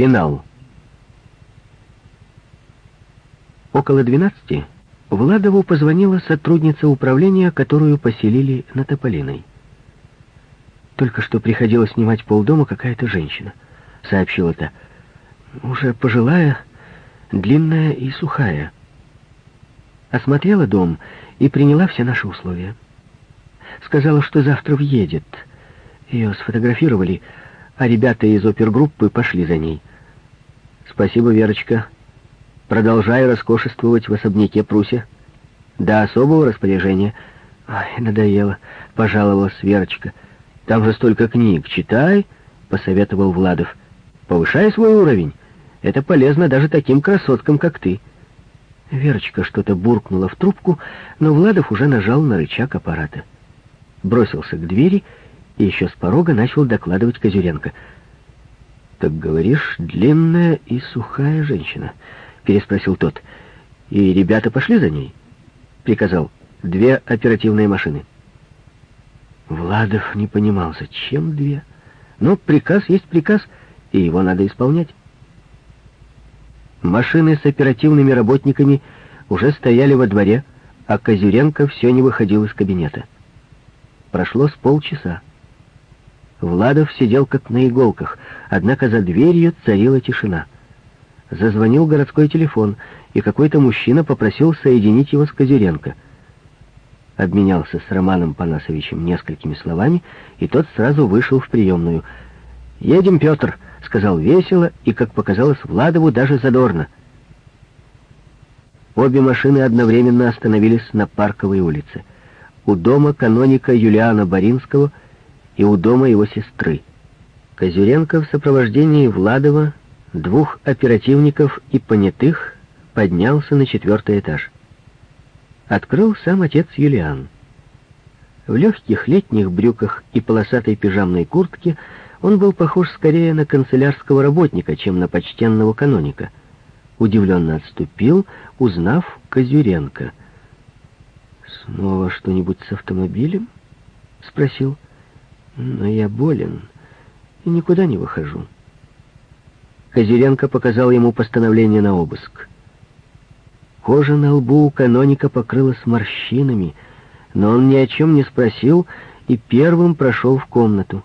Финал. Около двенадцати Владову позвонила сотрудница управления, которую поселили на Тополиной. «Только что приходила снимать полдома какая-то женщина», — сообщила та. «Уже пожилая, длинная и сухая. Осмотрела дом и приняла все наши условия. Сказала, что завтра въедет. Ее сфотографировали, а ребята из опергруппы пошли за ней. Спасибо, Верочка. Продолжай роскошествовать в особняке Пруся. До особого распоряжения. Ай, надоело, пожаловалась Верочка. Там же столько книг. Читай, посоветовал Владов. Повышай свой уровень. Это полезно даже таким красоткам, как ты. Верочка что-то буркнула в трубку, но Владов уже нажал на рычаг аппарата. Бросился к двери и еще с порога начал докладывать Козюренко. «Так говоришь, длинная и сухая женщина?» — переспросил тот. «И ребята пошли за ней?» — приказал. «Две оперативные машины». Владов не понимал, зачем две. Но приказ есть приказ, и его надо исполнять. Машины с оперативными работниками уже стояли во дворе, а Козюренко все не выходил из кабинета. Прошло с полчаса. Владов сидел как на иголках, однако за дверью царила тишина. Зазвонил городской телефон, и какой-то мужчина попросил соединить его с Козюренко. Обменялся с Романом Панасовичем несколькими словами, и тот сразу вышел в приемную. «Едем, Петр!» — сказал весело и, как показалось Владову, даже задорно. Обе машины одновременно остановились на Парковой улице. У дома каноника Юлиана Боринского и у дома его сестры. Козюренко в сопровождении Владова, двух оперативников и понятых поднялся на четвертый этаж. Открыл сам отец Юлиан. В легких летних брюках и полосатой пижамной куртке он был похож скорее на канцелярского работника, чем на почтенного каноника. Удивленно отступил, узнав Козюренко. «Снова что-нибудь с автомобилем?» — спросил. «Но я болен и никуда не выхожу». Козюренко показал ему постановление на обыск. Кожа на лбу у каноника покрылась морщинами, но он ни о чем не спросил и первым прошел в комнату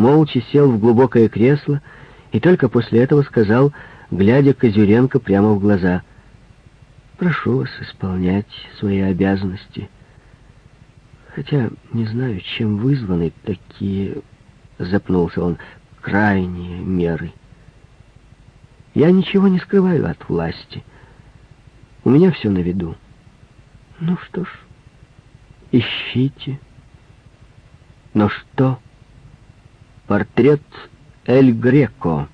молча сел в глубокое кресло и только после этого сказал, глядя Козюренко прямо в глаза, «Прошу вас исполнять свои обязанности. Хотя не знаю, чем вызваны такие...» — запнулся он, — «крайние меры. Я ничего не скрываю от власти. У меня все на виду. Ну что ж, ищите. Но что...» Портрет Эль Греко.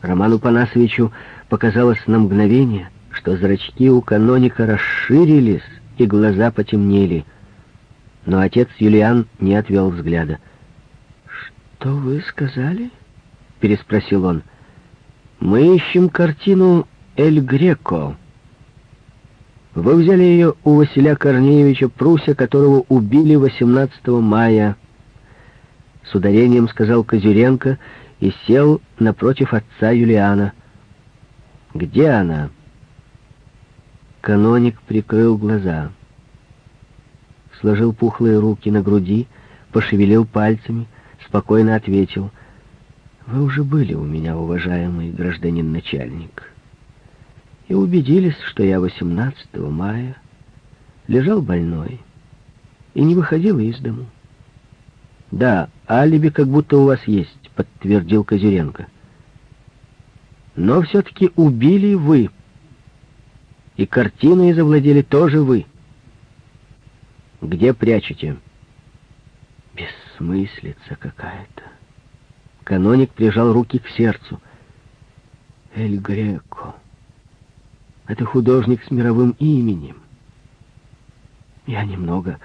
Роману Панасовичу показалось на мгновение, что зрачки у каноника расширились и глаза потемнели. Но отец Юлиан не отвел взгляда. «Что вы сказали?» — переспросил он. «Мы ищем картину Эль Греко. Вы взяли ее у Василя Корнеевича Пруся, которого убили 18 мая с ударением сказал Козюренко и сел напротив отца Юлиана. «Где она?» Каноник прикрыл глаза. Сложил пухлые руки на груди, пошевелил пальцами, спокойно ответил. «Вы уже были у меня, уважаемый гражданин начальник, и убедились, что я 18 мая лежал больной и не выходил из дому. Да, алиби как будто у вас есть, подтвердил Козюренко. Но все-таки убили вы. И картиной завладели тоже вы. Где прячете? Бессмыслица какая-то. Каноник прижал руки к сердцу. Эль Греко. Это художник с мировым именем. Я немного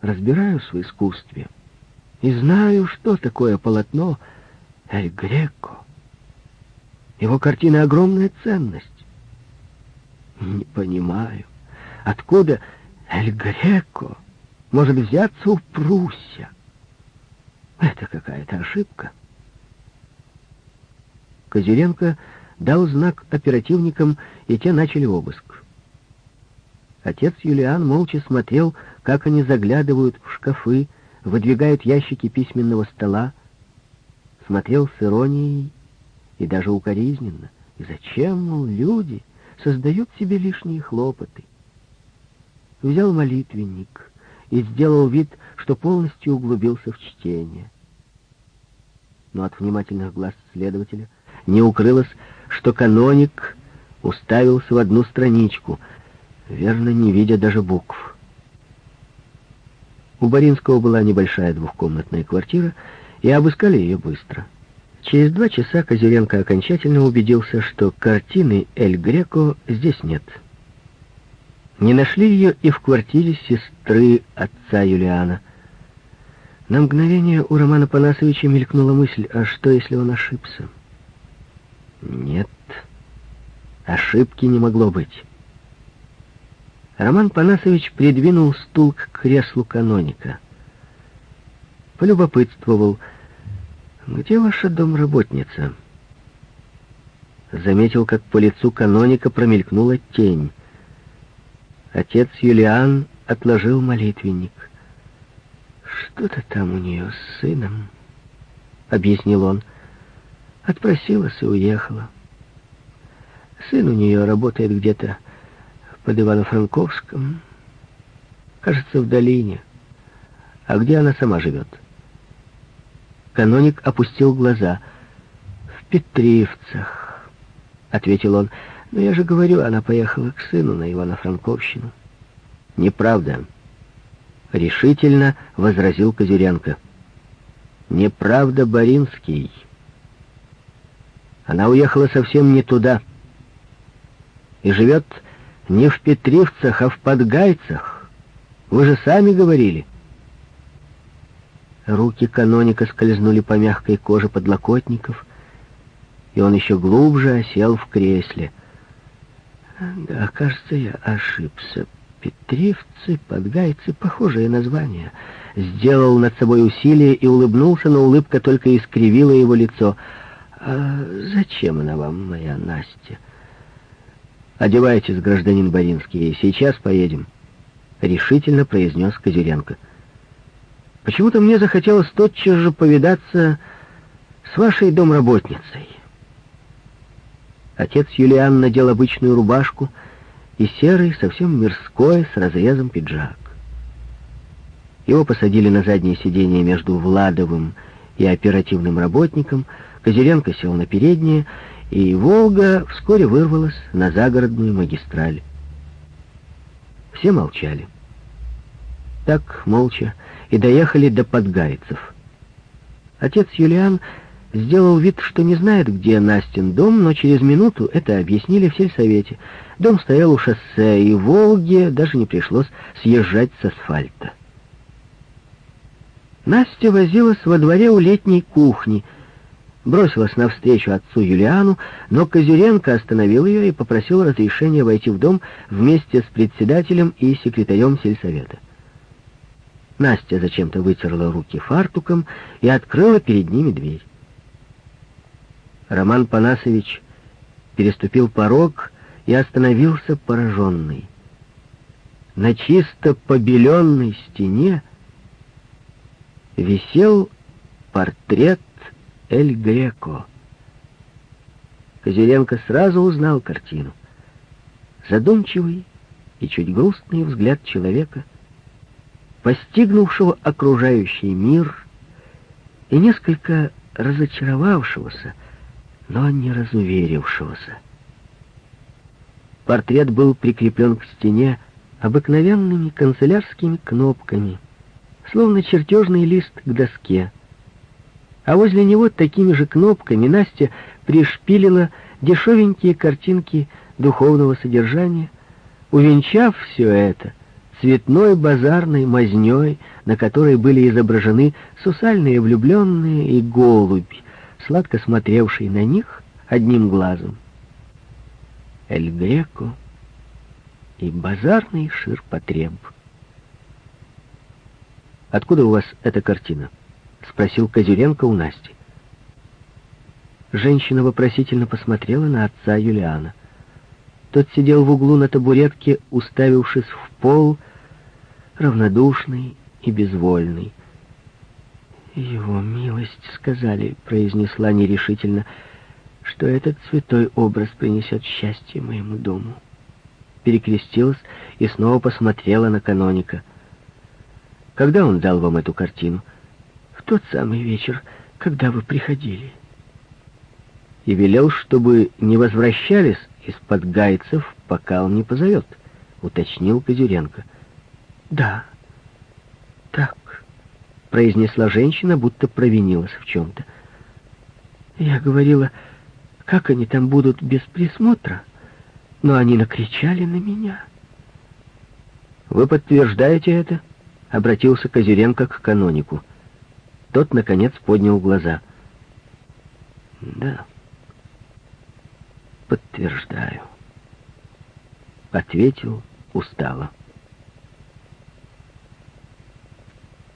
разбираюсь в искусстве и знаю, что такое полотно Эль Греко. Его картина — огромная ценность. Не понимаю, откуда Эль Греко может взяться у Пруссия. Это какая-то ошибка. Козюренко дал знак оперативникам, и те начали обыск. Отец Юлиан молча смотрел, как они заглядывают в шкафы, выдвигают ящики письменного стола, смотрел с иронией и даже укоризненно. И зачем, мол, люди создают себе лишние хлопоты? Взял молитвенник и сделал вид, что полностью углубился в чтение. Но от внимательных глаз следователя не укрылось, что каноник уставился в одну страничку, верно, не видя даже букв. У Боринского была небольшая двухкомнатная квартира, и обыскали ее быстро. Через два часа Козыренко окончательно убедился, что картины «Эль Греко» здесь нет. Не нашли ее и в квартире сестры отца Юлиана. На мгновение у Романа Панасовича мелькнула мысль, а что, если он ошибся? Нет, ошибки не могло быть. Роман Панасович придвинул стул к креслу каноника. Полюбопытствовал, где ваша домработница? Заметил, как по лицу каноника промелькнула тень. Отец Юлиан отложил молитвенник. «Что-то там у нее с сыном», — объяснил он. Отпросилась и уехала. Сын у нее работает где-то под Ивано-Франковском, кажется, в долине. А где она сама живет? Каноник опустил глаза. «В Петривцах», — ответил он. «Но я же говорю, она поехала к сыну на Ивано-Франковщину». «Неправда», — решительно возразил Козюренко. «Неправда, Боринский». Она уехала совсем не туда. И живет не в Петривцах, а в Подгайцах. Вы же сами говорили. Руки каноника скользнули по мягкой коже подлокотников, и он еще глубже осел в кресле. Да, кажется, я ошибся. Петривцы, подгайцы — похожее название. Сделал над собой усилие и улыбнулся, но улыбка только искривила его лицо — «А зачем она вам, моя Настя?» «Одевайтесь, гражданин Боринский, сейчас поедем», — решительно произнес Козыренко. «Почему-то мне захотелось тотчас же повидаться с вашей домработницей». Отец Юлиан надел обычную рубашку и серый, совсем мирской, с разрезом пиджак. Его посадили на заднее сиденье между Владовым и оперативным работником — Козыренко сел на переднее, и «Волга» вскоре вырвалась на загородную магистраль. Все молчали. Так, молча, и доехали до Подгайцев. Отец Юлиан сделал вид, что не знает, где Настин дом, но через минуту это объяснили в сельсовете. Дом стоял у шоссе, и «Волге» даже не пришлось съезжать с асфальта. Настя возилась во дворе у летней кухни — бросилась навстречу отцу Юлиану, но Козюренко остановил ее и попросил разрешения войти в дом вместе с председателем и секретарем сельсовета. Настя зачем-то вытерла руки фартуком и открыла перед ними дверь. Роман Панасович переступил порог и остановился пораженный. На чисто побеленной стене висел портрет Эль Греко. Козыренко сразу узнал картину. Задумчивый и чуть грустный взгляд человека, постигнувшего окружающий мир и несколько разочаровавшегося, но не разуверившегося. Портрет был прикреплен к стене обыкновенными канцелярскими кнопками, словно чертежный лист к доске а возле него такими же кнопками Настя пришпилила дешевенькие картинки духовного содержания, увенчав все это цветной базарной мазней, на которой были изображены сусальные влюбленные и голубь, сладко смотревший на них одним глазом. Эль Греко и базарный ширпотреб. «Откуда у вас эта картина?» — спросил Козюренко у Насти. Женщина вопросительно посмотрела на отца Юлиана. Тот сидел в углу на табуретке, уставившись в пол, равнодушный и безвольный. «Его милость, — сказали, — произнесла нерешительно, — что этот святой образ принесет счастье моему дому». Перекрестилась и снова посмотрела на каноника. «Когда он дал вам эту картину?» «В тот самый вечер, когда вы приходили» и велел, чтобы не возвращались из-под гайцев, пока он не позовет, — уточнил Козюренко. — Да, произнесла женщина, будто провинилась в чем-то. Я говорила, как они там будут без присмотра, но они накричали на меня. — Вы подтверждаете это? — обратился Козюренко к канонику. Тот, наконец, поднял глаза. — Да. «Подтверждаю», — ответил устало.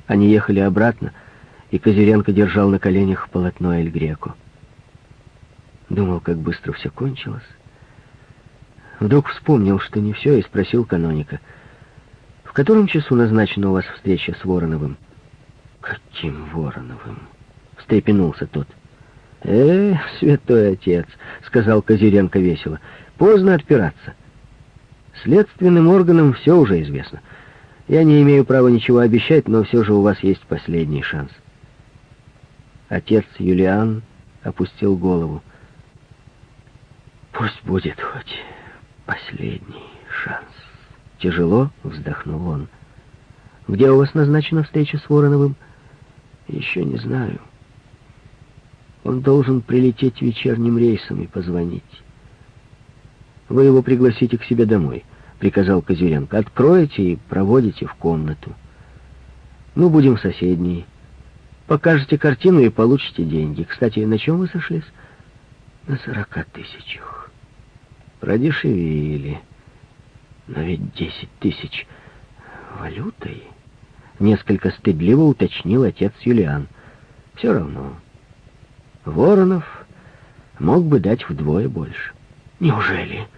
Они ехали обратно, и Козыренко держал на коленях полотно Эль Греко. Думал, как быстро все кончилось. Вдруг вспомнил, что не все, и спросил каноника. «В котором часу назначена у вас встреча с Вороновым?» «Каким Вороновым?» — встрепенулся тот. «Э, святой отец», — сказал Козиренко весело, — «поздно отпираться. Следственным органам все уже известно. Я не имею права ничего обещать, но все же у вас есть последний шанс». Отец Юлиан опустил голову. «Пусть будет хоть последний шанс». Тяжело вздохнул он. «Где у вас назначена встреча с Вороновым?» «Еще не знаю». Он должен прилететь вечерним рейсом и позвонить. «Вы его пригласите к себе домой», — приказал Козыренко. «Откроете и проводите в комнату. Мы будем соседние. Покажете картину и получите деньги. Кстати, на чем вы сошлись?» «На сорока тысячах». «Продешевили. Но ведь десять тысяч валютой...» Несколько стыдливо уточнил отец Юлиан. «Все равно». Воронов мог бы дать вдвое больше. Неужели?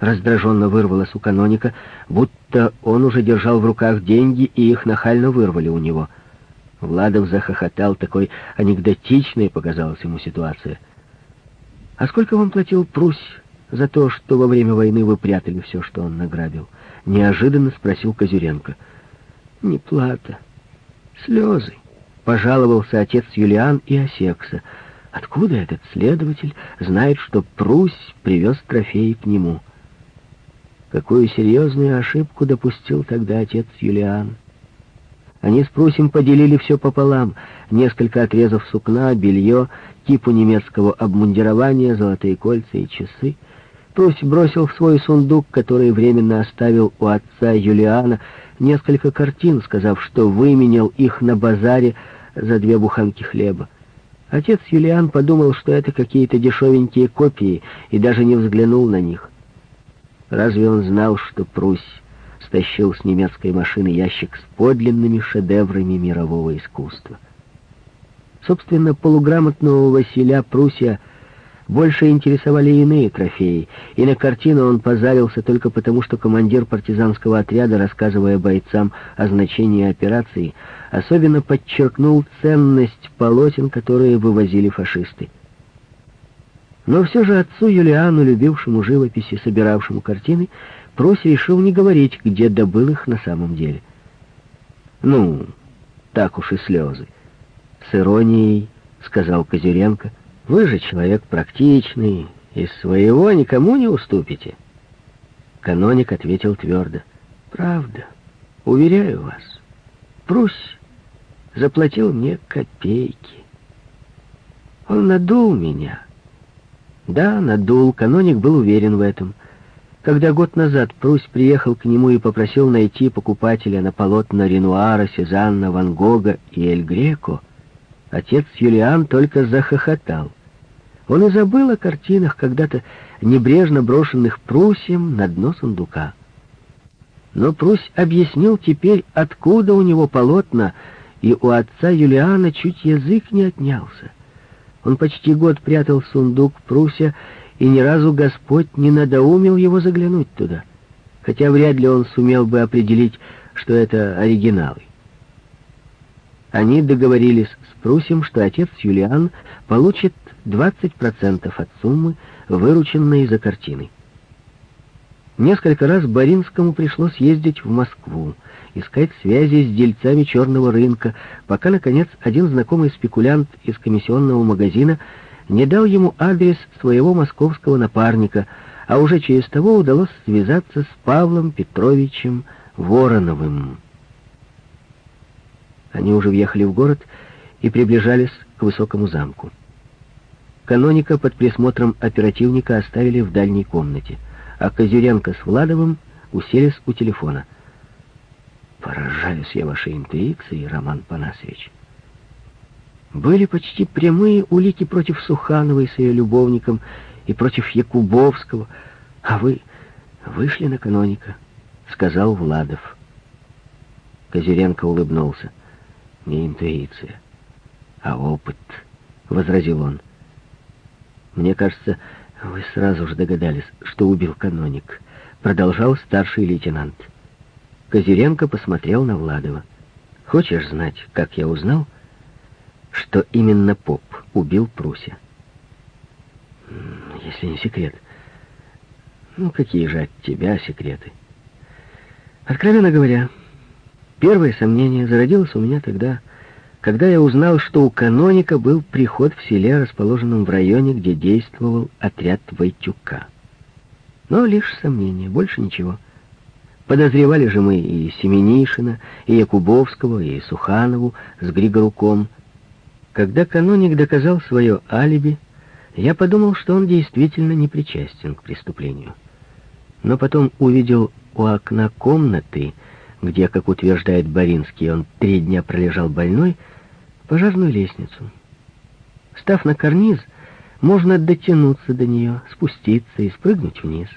Раздраженно вырвалось у каноника, будто он уже держал в руках деньги, и их нахально вырвали у него. Владов захохотал, такой анекдотичной показалась ему ситуация. «А сколько вам платил Прусь за то, что во время войны вы прятали все, что он награбил?» Неожиданно спросил Козюренко. «Не плата, слезы», — пожаловался отец Юлиан и осекся — Откуда этот следователь знает, что Прусь привез трофеи к нему? Какую серьезную ошибку допустил тогда отец Юлиан? Они с Прусем поделили все пополам. Несколько отрезов сукна, белье, типу немецкого обмундирования, золотые кольца и часы. Прусь бросил в свой сундук, который временно оставил у отца Юлиана, несколько картин, сказав, что выменял их на базаре за две буханки хлеба. Отец Юлиан подумал, что это какие-то дешевенькие копии, и даже не взглянул на них. Разве он знал, что Прусь стащил с немецкой машины ящик с подлинными шедеврами мирового искусства? Собственно, полуграмотного Василя Пруссия больше интересовали иные трофеи, и на картину он позарился только потому, что командир партизанского отряда, рассказывая бойцам о значении операции, особенно подчеркнул ценность полотен, которые вывозили фашисты. Но все же отцу Юлиану, любившему живопись и собиравшему картины, Проси решил не говорить, где добыл их на самом деле. «Ну, так уж и слезы», — с иронией сказал Козюренко, — вы же человек практичный, из своего никому не уступите. Каноник ответил твердо. Правда, уверяю вас. Прусь заплатил мне копейки. Он надул меня. Да, надул, каноник был уверен в этом. Когда год назад Прусь приехал к нему и попросил найти покупателя на полотна Ренуара, Сезанна, Ван Гога и Эль Греко, отец Юлиан только захохотал. Он и забыл о картинах, когда-то небрежно брошенных Прусием на дно сундука. Но Прусь объяснил теперь, откуда у него полотна, и у отца Юлиана чуть язык не отнялся. Он почти год прятал сундук Пруся, и ни разу Господь не надоумил его заглянуть туда, хотя вряд ли он сумел бы определить, что это оригиналы. Они договорились с Прусем, что отец Юлиан получит 20% от суммы, вырученной за картины. Несколько раз Боринскому пришлось ездить в Москву, искать связи с дельцами черного рынка, пока, наконец, один знакомый спекулянт из комиссионного магазина не дал ему адрес своего московского напарника, а уже через того удалось связаться с Павлом Петровичем Вороновым. Они уже въехали в город и приближались к высокому замку. Каноника под присмотром оперативника оставили в дальней комнате — а Козюренко с Владовым уселись у телефона. «Поражаюсь я вашей интуицией, Роман Панасович. Были почти прямые улики против Сухановой с ее любовником и против Якубовского, а вы вышли на каноника», — сказал Владов. Козюренко улыбнулся. «Не интуиция, а опыт», — возразил он. «Мне кажется, «Вы сразу же догадались, что убил каноник», — продолжал старший лейтенант. Козыренко посмотрел на Владова. «Хочешь знать, как я узнал, что именно поп убил Пруся?» «Если не секрет». «Ну, какие же от тебя секреты?» «Откровенно говоря, первое сомнение зародилось у меня тогда, когда я узнал, что у каноника был приход в селе, расположенном в районе, где действовал отряд Войтюка. Но лишь сомнение, больше ничего. Подозревали же мы и Семенишина, и Якубовского, и Суханову с Григоруком. Когда каноник доказал свое алиби, я подумал, что он действительно не причастен к преступлению. Но потом увидел у окна комнаты, где, как утверждает Боринский, он три дня пролежал больной, пожарную лестницу. Став на карниз, можно дотянуться до нее, спуститься и спрыгнуть вниз.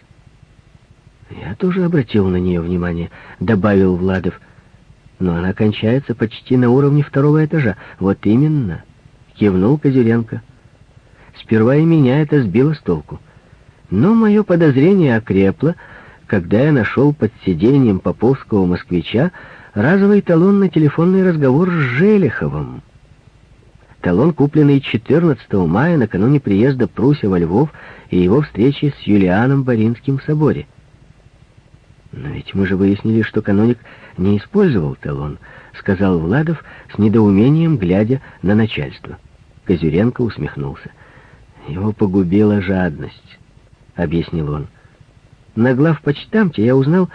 Я тоже обратил на нее внимание, добавил Владов. Но она кончается почти на уровне второго этажа. Вот именно, кивнул Козюренко. Сперва и меня это сбило с толку. Но мое подозрение окрепло, когда я нашел под сиденьем поповского москвича разовый талон на телефонный разговор с Желиховым. Талон, купленный 14 мая накануне приезда Пруся во Львов и его встречи с Юлианом Боринским в соборе. «Но ведь мы же выяснили, что каноник не использовал талон», — сказал Владов с недоумением, глядя на начальство. Козюренко усмехнулся. «Его погубила жадность», — объяснил он. «На главпочтамте я узнал,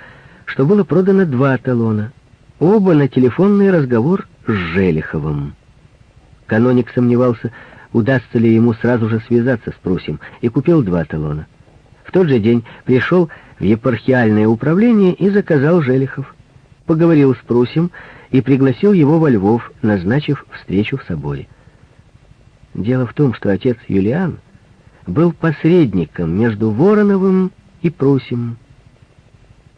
что было продано два талона, оба на телефонный разговор с Желиховым». Каноник сомневался, удастся ли ему сразу же связаться с Прусем, и купил два талона. Тот же день пришел в епархиальное управление и заказал Желихов. Поговорил с Прусем и пригласил его во Львов, назначив встречу в соборе. Дело в том, что отец Юлиан был посредником между Вороновым и Прусем.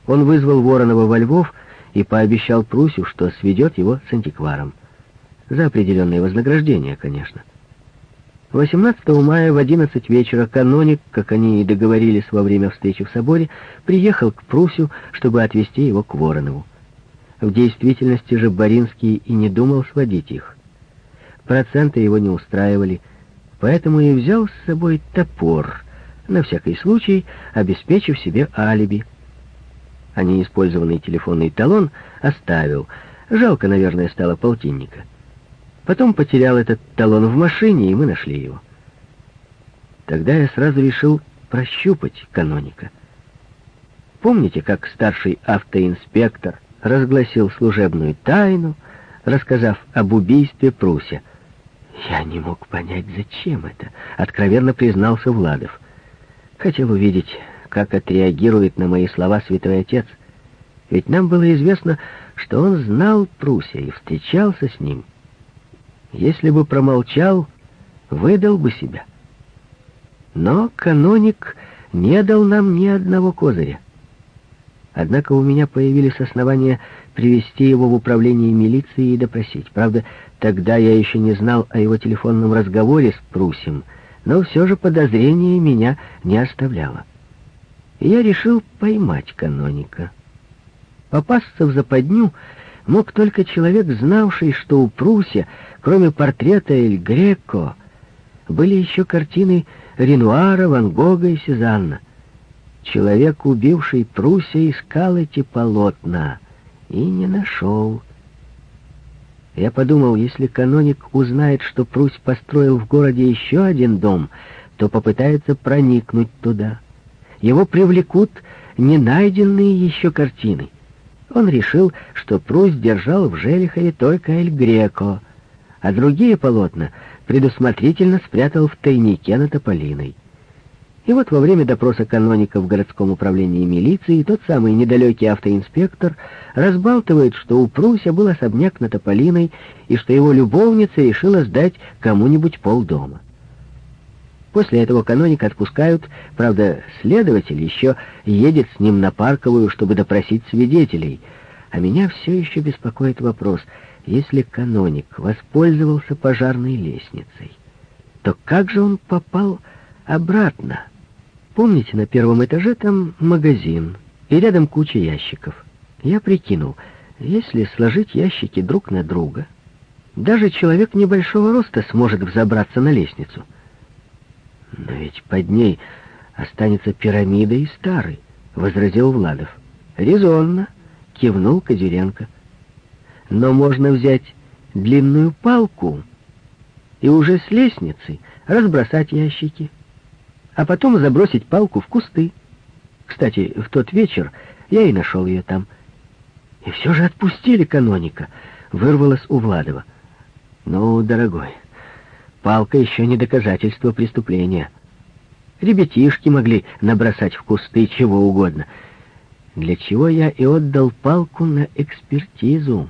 Он вызвал Воронова во Львов и пообещал Прусю, что сведет его с антикваром. За определенное вознаграждение, конечно. 18 мая в 11 вечера каноник, как они и договорились во время встречи в соборе, приехал к Прусю, чтобы отвезти его к Воронову. В действительности же Боринский и не думал сводить их. Проценты его не устраивали, поэтому и взял с собой топор, на всякий случай обеспечив себе алиби. А неиспользованный телефонный талон оставил. Жалко, наверное, стало полтинника. Потом потерял этот талон в машине, и мы нашли его. Тогда я сразу решил прощупать каноника. Помните, как старший автоинспектор разгласил служебную тайну, рассказав об убийстве Пруся? Я не мог понять, зачем это, откровенно признался Владов. Хотел увидеть, как отреагирует на мои слова святой отец. Ведь нам было известно, что он знал Пруся и встречался с ним. Если бы промолчал, выдал бы себя. Но каноник не дал нам ни одного козыря. Однако у меня появились основания привести его в управление милиции и допросить. Правда, тогда я еще не знал о его телефонном разговоре с Прусем, но все же подозрение меня не оставляло. И я решил поймать каноника. Попасться в западню мог только человек, знавший, что у Пруся, кроме портрета Эль Греко, были еще картины Ренуара, Ван Гога и Сезанна. Человек, убивший Пруся, искал эти полотна и не нашел. Я подумал, если каноник узнает, что Прусь построил в городе еще один дом, то попытается проникнуть туда. Его привлекут не найденные еще картины. Он решил, что Прусь держал в Желихове только Эль Греко, а другие полотна предусмотрительно спрятал в тайнике на Тополиной. И вот во время допроса каноника в городском управлении милиции тот самый недалекий автоинспектор разбалтывает, что у Пруся был особняк на Тополиной и что его любовница решила сдать кому-нибудь полдома. После этого каноника отпускают, правда, следователь еще едет с ним на Парковую, чтобы допросить свидетелей. А меня все еще беспокоит вопрос, если каноник воспользовался пожарной лестницей, то как же он попал обратно? Помните, на первом этаже там магазин, и рядом куча ящиков. Я прикинул, если сложить ящики друг на друга, даже человек небольшого роста сможет взобраться на лестницу. Но ведь под ней останется пирамида и старый, — возразил Владов. Резонно, — кивнул Козюренко. Но можно взять длинную палку и уже с лестницы разбросать ящики а потом забросить палку в кусты. Кстати, в тот вечер я и нашел ее там. И все же отпустили каноника, вырвалось у Владова. Ну, дорогой, палка еще не доказательство преступления. Ребятишки могли набросать в кусты чего угодно. Для чего я и отдал палку на экспертизу.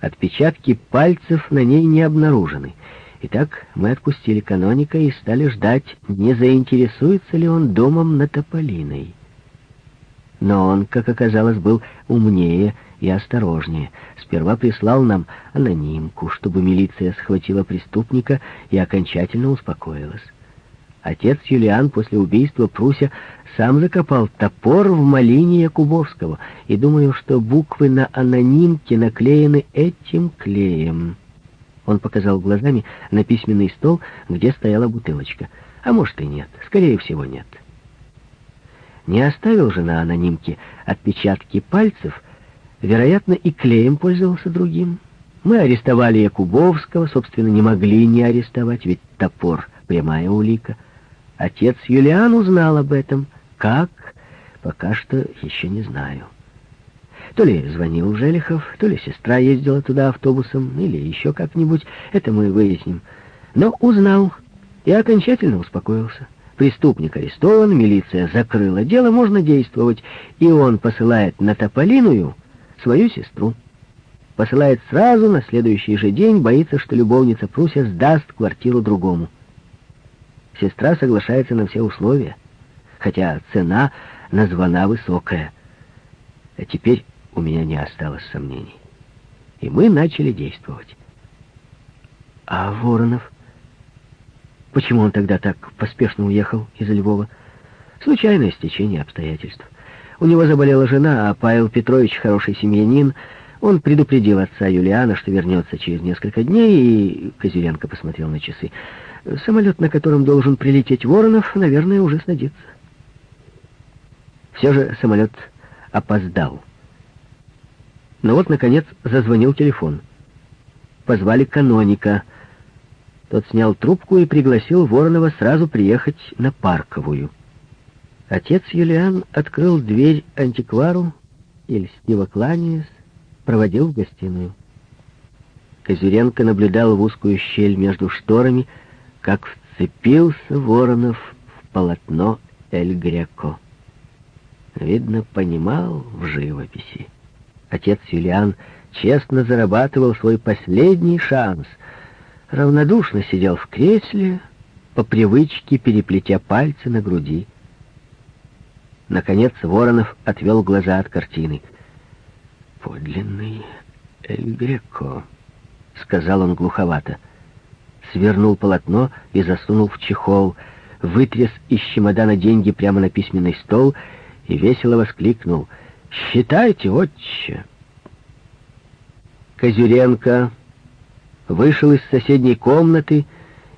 Отпечатки пальцев на ней не обнаружены. Итак, мы отпустили каноника и стали ждать, не заинтересуется ли он домом на Тополиной. Но он, как оказалось, был умнее и осторожнее. Сперва прислал нам анонимку, чтобы милиция схватила преступника и окончательно успокоилась. Отец Юлиан после убийства Пруся сам закопал топор в малине Якубовского, и думаю, что буквы на анонимке наклеены этим клеем. Он показал глазами на письменный стол, где стояла бутылочка. А может и нет. Скорее всего, нет. Не оставил же на анонимке отпечатки пальцев, вероятно, и клеем пользовался другим. Мы арестовали Якубовского, собственно, не могли не арестовать, ведь топор — прямая улика. Отец Юлиан узнал об этом. Как? Пока что еще не знаю. То ли звонил Желихов, то ли сестра ездила туда автобусом, или еще как-нибудь. Это мы выясним. Но узнал и окончательно успокоился. Преступник арестован, милиция закрыла дело, можно действовать. И он посылает на Тополиную свою сестру. Посылает сразу, на следующий же день, боится, что любовница Пруся сдаст квартиру другому. Сестра соглашается на все условия, хотя цена названа высокая. А теперь у меня не осталось сомнений. И мы начали действовать. А Воронов? Почему он тогда так поспешно уехал из Львова? Случайное стечение обстоятельств. У него заболела жена, а Павел Петрович хороший семьянин. Он предупредил отца Юлиана, что вернется через несколько дней, и Козыренко посмотрел на часы. Самолет, на котором должен прилететь Воронов, наверное, уже садится. Все же самолет опоздал. Но вот, наконец, зазвонил телефон. Позвали каноника. Тот снял трубку и пригласил Воронова сразу приехать на Парковую. Отец Юлиан открыл дверь антиквару и, льстиво кланяясь, проводил в гостиную. Козыренко наблюдал в узкую щель между шторами, как вцепился Воронов в полотно Эль Греко. Видно, понимал в живописи. Отец Юлиан честно зарабатывал свой последний шанс. Равнодушно сидел в кресле, по привычке переплетя пальцы на груди. Наконец Воронов отвел глаза от картины. «Подлинный Эль Греко», — сказал он глуховато. Свернул полотно и засунул в чехол, вытряс из чемодана деньги прямо на письменный стол и весело воскликнул. «Считайте, отче!» Козюренко вышел из соседней комнаты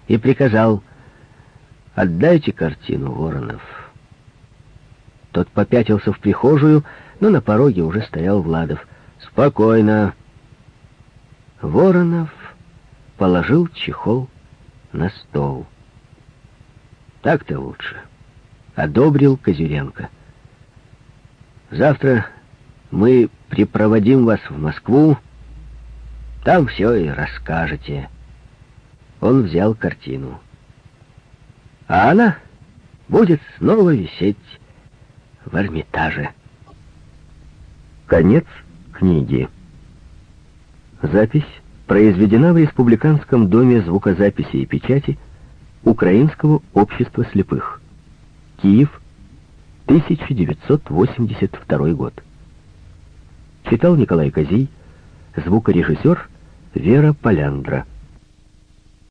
и приказал «Отдайте картину, Воронов». Тот попятился в прихожую, но на пороге уже стоял Владов. «Спокойно!» Воронов положил чехол на стол. «Так-то лучше», — одобрил Козюренко. «Завтра мы припроводим вас в Москву, там все и расскажете». Он взял картину. А она будет снова висеть в Эрмитаже. Конец книги. Запись произведена в Республиканском доме звукозаписи и печати Украинского общества слепых. Киев, 1982 год. Читал Николай Козий, звукорежиссер Вера Поляндра.